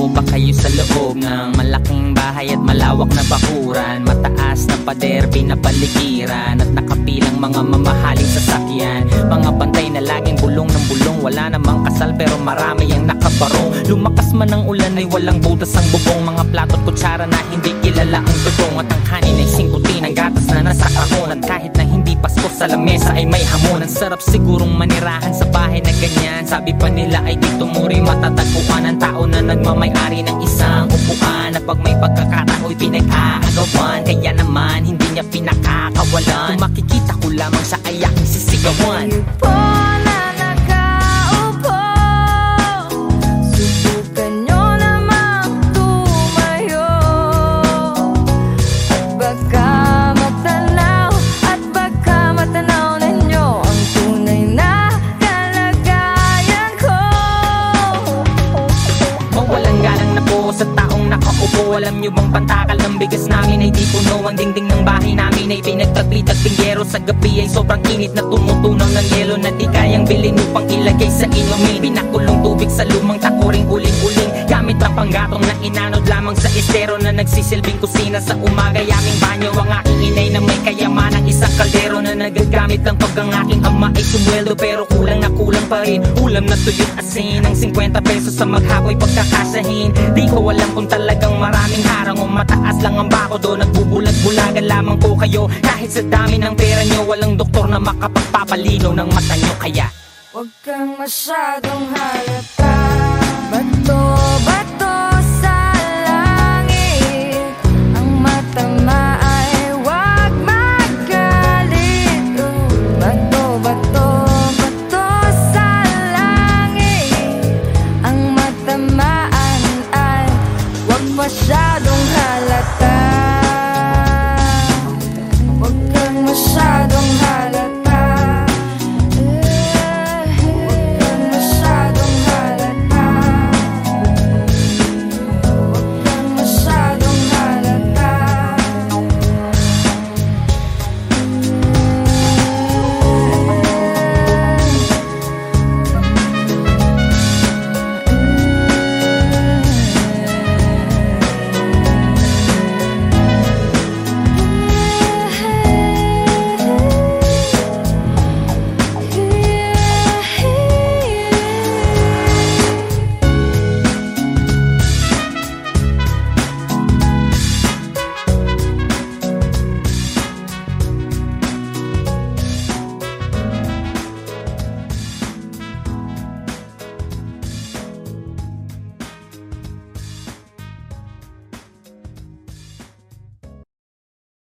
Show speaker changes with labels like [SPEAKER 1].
[SPEAKER 1] po ba kayo sa loob ng malaking bahay at malawak na bakuran? Mataas na pader, pinapaligiran At nakapilang mga mamahaling sasakyan. Mga bantay na laging bulong ng bulong Wala namang kasal pero marami ang nakabarong. Lumakas man ang ulan ay walang butas ang bubong. Mga plato at kutsara na hindi kilala ang tutong At ang kanin ay singkutin ang gatas na nasa kahon. At kahit pasko sa lamesa ay may hamon. Ang sarap sigurong manirahan sa bahay na ganyan. Sabi pa nila ay dito muri matatagpuan Ang tao na nagmamayari ng isang upuan. Na pag may pagkakatao'y pinag-aagawan Kaya naman hindi niya pinakakawalan. Kung makikita ko lamang sa ay aking sisigawan.
[SPEAKER 2] Po nakaupo
[SPEAKER 1] Alam nyo bang pantakal ng bigas namin ay di puno Ang dingding ng bahay namin ay pinagtagpi-tagping Sa gabi ay sobrang init na tumutunaw ng yelo Na di kayang bilhin upang ilagay sa inumin Pinakulong tubig sa lumang takuring uling-uling Gamit ang panggatong na inanod lamang sa estero Na nagsisilbing kusina sa umaga Yaming banyo ang aking inay na may kayamanang isang kaldero Na nagagamit lang pag ang aking ama ay sumweldo Pero kulang na kulang pa rin. Ulam na tuyot asin Ang 50 pesos sa maghapoy pagkakasahin Di ko alam kung talagang maraming harang O mataas lang ang bako do Nagbubulag-bulagan lamang po kayo Kahit sa dami ng pera nyo Walang doktor na makapagpapalino ng mata nyo. Kaya
[SPEAKER 2] Huwag kang masyadong halata